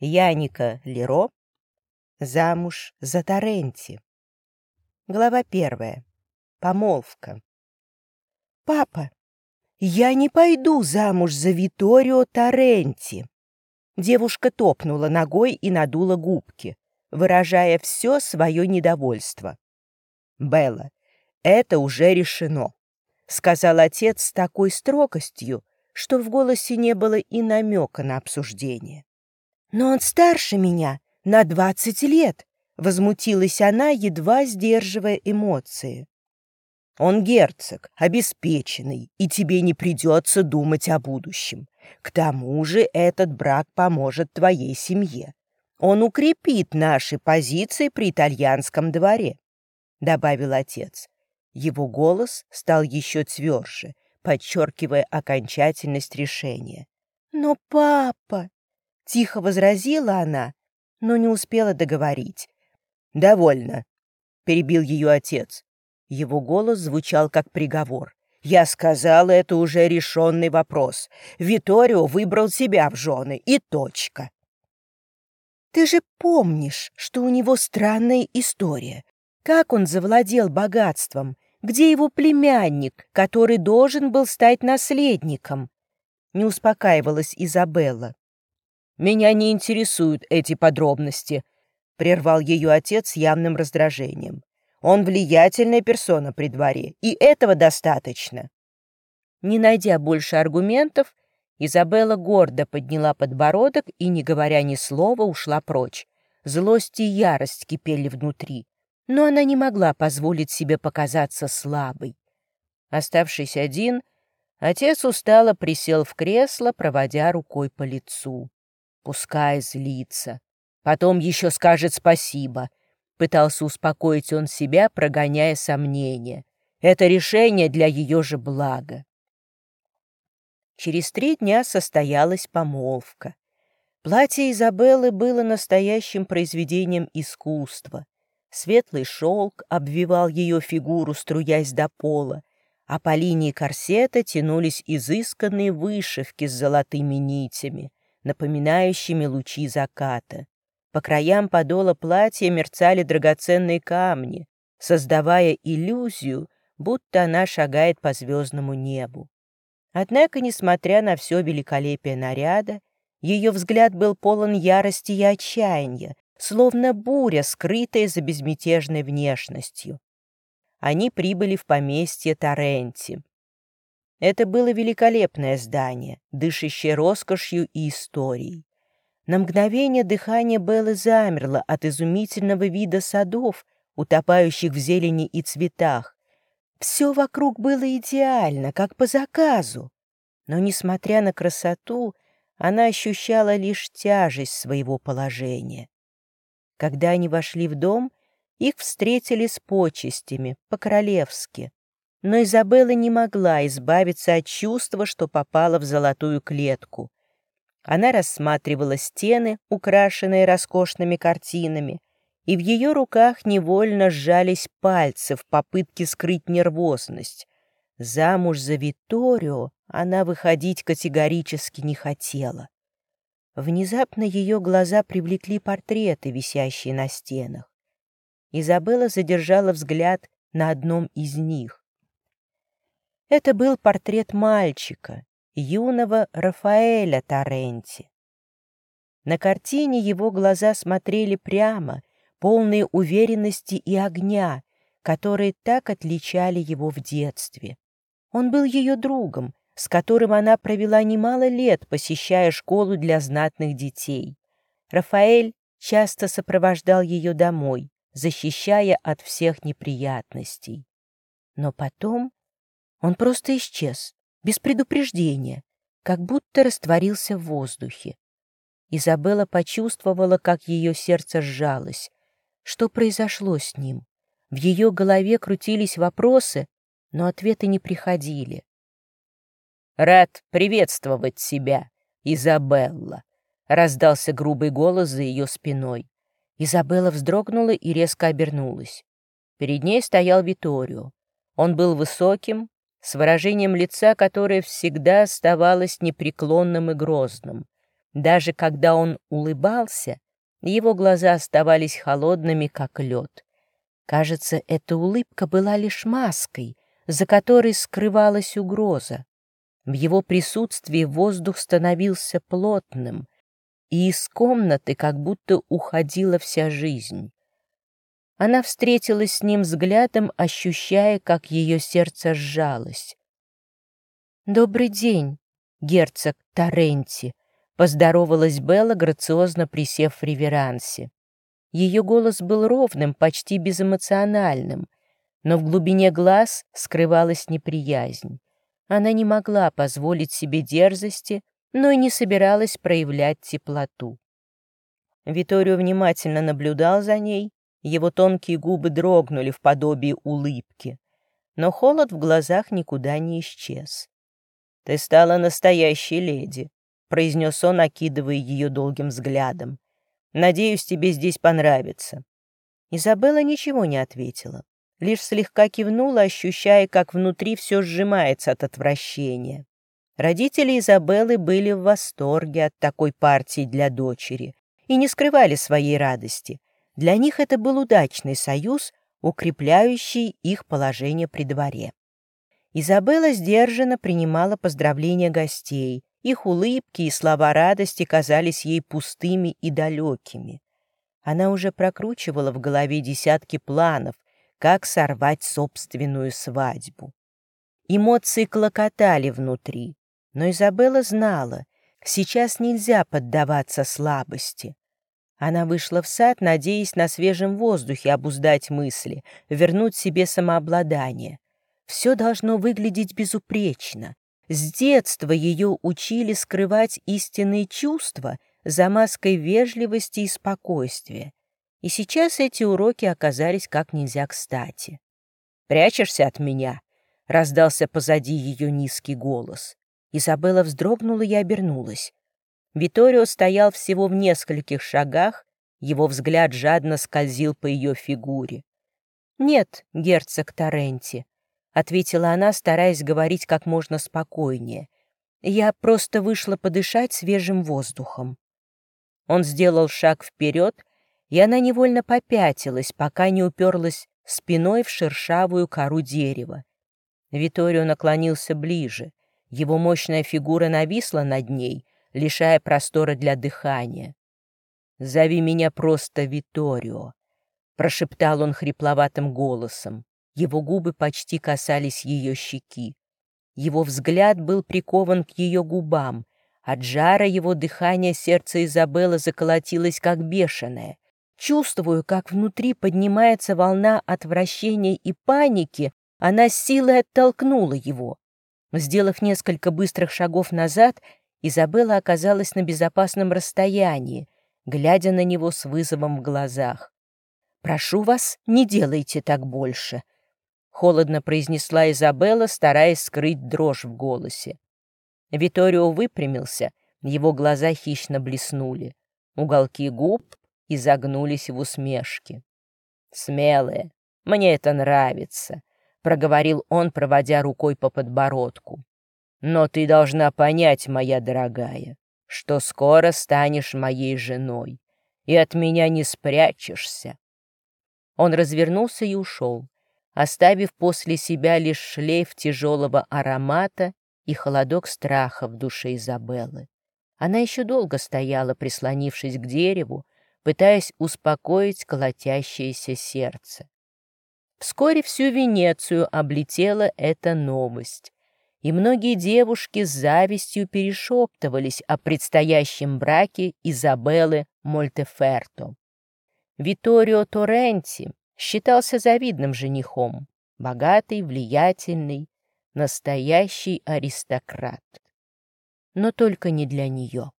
Яника Леро замуж за Торренти. Глава первая. Помолвка. «Папа, я не пойду замуж за Виторио Торренти!» Девушка топнула ногой и надула губки, выражая все свое недовольство. «Белла, это уже решено», — сказал отец с такой строгостью, что в голосе не было и намека на обсуждение. «Но он старше меня на двадцать лет», — возмутилась она, едва сдерживая эмоции. «Он герцог, обеспеченный, и тебе не придется думать о будущем. К тому же этот брак поможет твоей семье. Он укрепит наши позиции при итальянском дворе», — добавил отец. Его голос стал еще тверже, подчеркивая окончательность решения. «Но папа...» — тихо возразила она, но не успела договорить. «Довольно», — перебил ее отец. Его голос звучал как приговор. «Я сказал, это уже решенный вопрос. Виторио выбрал себя в жены, и точка». «Ты же помнишь, что у него странная история. Как он завладел богатством, где его племянник, который должен был стать наследником? Не успокаивалась Изабелла. «Меня не интересуют эти подробности», — прервал ее отец с явным раздражением. «Он влиятельная персона при дворе, и этого достаточно». Не найдя больше аргументов, Изабелла гордо подняла подбородок и, не говоря ни слова, ушла прочь. Злость и ярость кипели внутри но она не могла позволить себе показаться слабой. Оставшись один, отец устало присел в кресло, проводя рукой по лицу. Пускай злится. Потом еще скажет спасибо. Пытался успокоить он себя, прогоняя сомнения. Это решение для ее же блага. Через три дня состоялась помолвка. Платье Изабеллы было настоящим произведением искусства. Светлый шелк обвивал ее фигуру, струясь до пола, а по линии корсета тянулись изысканные вышивки с золотыми нитями, напоминающими лучи заката. По краям подола платья мерцали драгоценные камни, создавая иллюзию, будто она шагает по звездному небу. Однако, несмотря на все великолепие наряда, ее взгляд был полон ярости и отчаяния, словно буря, скрытая за безмятежной внешностью. Они прибыли в поместье Торренти. Это было великолепное здание, дышащее роскошью и историей. На мгновение дыхание Беллы замерло от изумительного вида садов, утопающих в зелени и цветах. Все вокруг было идеально, как по заказу. Но, несмотря на красоту, она ощущала лишь тяжесть своего положения. Когда они вошли в дом, их встретили с почестями, по-королевски. Но Изабелла не могла избавиться от чувства, что попала в золотую клетку. Она рассматривала стены, украшенные роскошными картинами, и в ее руках невольно сжались пальцы в попытке скрыть нервозность. Замуж за Виторио она выходить категорически не хотела. Внезапно ее глаза привлекли портреты, висящие на стенах. Изабелла задержала взгляд на одном из них. Это был портрет мальчика, юного Рафаэля Торренти. На картине его глаза смотрели прямо, полные уверенности и огня, которые так отличали его в детстве. Он был ее другом, с которым она провела немало лет, посещая школу для знатных детей. Рафаэль часто сопровождал ее домой, защищая от всех неприятностей. Но потом он просто исчез, без предупреждения, как будто растворился в воздухе. Изабелла почувствовала, как ее сердце сжалось. Что произошло с ним? В ее голове крутились вопросы, но ответы не приходили. «Рад приветствовать тебя, Изабелла», — раздался грубый голос за ее спиной. Изабелла вздрогнула и резко обернулась. Перед ней стоял Виторио. Он был высоким, с выражением лица, которое всегда оставалось непреклонным и грозным. Даже когда он улыбался, его глаза оставались холодными, как лед. Кажется, эта улыбка была лишь маской, за которой скрывалась угроза. В его присутствии воздух становился плотным, и из комнаты как будто уходила вся жизнь. Она встретилась с ним взглядом, ощущая, как ее сердце сжалось. «Добрый день, герцог Торренти», — поздоровалась Белла, грациозно присев в реверансе. Ее голос был ровным, почти безэмоциональным, но в глубине глаз скрывалась неприязнь. Она не могла позволить себе дерзости, но и не собиралась проявлять теплоту. Виторио внимательно наблюдал за ней, его тонкие губы дрогнули в подобии улыбки, но холод в глазах никуда не исчез. «Ты стала настоящей леди», — произнес он, окидывая ее долгим взглядом. Надеюсь, тебе здесь понравится». Изабелла ничего не ответила, лишь слегка кивнула, ощущая, как внутри все сжимается от отвращения. Родители Изабеллы были в восторге от такой партии для дочери и не скрывали своей радости. Для них это был удачный союз, укрепляющий их положение при дворе. Изабелла сдержанно принимала поздравления гостей, их улыбки и слова радости казались ей пустыми и далекими. Она уже прокручивала в голове десятки планов, как сорвать собственную свадьбу. Эмоции клокотали внутри, но Изабелла знала, сейчас нельзя поддаваться слабости. Она вышла в сад, надеясь на свежем воздухе обуздать мысли, вернуть себе самообладание. Все должно выглядеть безупречно, с детства ее учили скрывать истинные чувства за маской вежливости и спокойствия. И сейчас эти уроки оказались как нельзя кстати. «Прячешься от меня?» — раздался позади ее низкий голос. Изабелла вздрогнула и обернулась. Виторио стоял всего в нескольких шагах, его взгляд жадно скользил по ее фигуре. «Нет, герцог Торренти», — ответила она, стараясь говорить как можно спокойнее. «Я просто вышла подышать свежим воздухом». Он сделал шаг вперед, и она невольно попятилась, пока не уперлась спиной в шершавую кору дерева. Виторио наклонился ближе. Его мощная фигура нависла над ней, лишая простора для дыхания. «Зови меня просто Виторио», — прошептал он хрипловатым голосом. Его губы почти касались ее щеки. Его взгляд был прикован к ее губам. От жара его дыхания сердце Изабеллы заколотилось, как бешеное. Чувствую, как внутри поднимается волна отвращения и паники, она силой оттолкнула его. Сделав несколько быстрых шагов назад, Изабелла оказалась на безопасном расстоянии, глядя на него с вызовом в глазах. «Прошу вас, не делайте так больше», холодно произнесла Изабелла, стараясь скрыть дрожь в голосе. Виторио выпрямился, его глаза хищно блеснули. Уголки губ изогнулись в усмешке. «Смелая, мне это нравится», — проговорил он, проводя рукой по подбородку. «Но ты должна понять, моя дорогая, что скоро станешь моей женой, и от меня не спрячешься». Он развернулся и ушел, оставив после себя лишь шлейф тяжелого аромата и холодок страха в душе Изабеллы. Она еще долго стояла, прислонившись к дереву, пытаясь успокоить колотящееся сердце. Вскоре всю Венецию облетела эта новость, и многие девушки с завистью перешептывались о предстоящем браке Изабеллы Мольтеферто. Виторио Торренти считался завидным женихом, богатый, влиятельный, настоящий аристократ. Но только не для нее.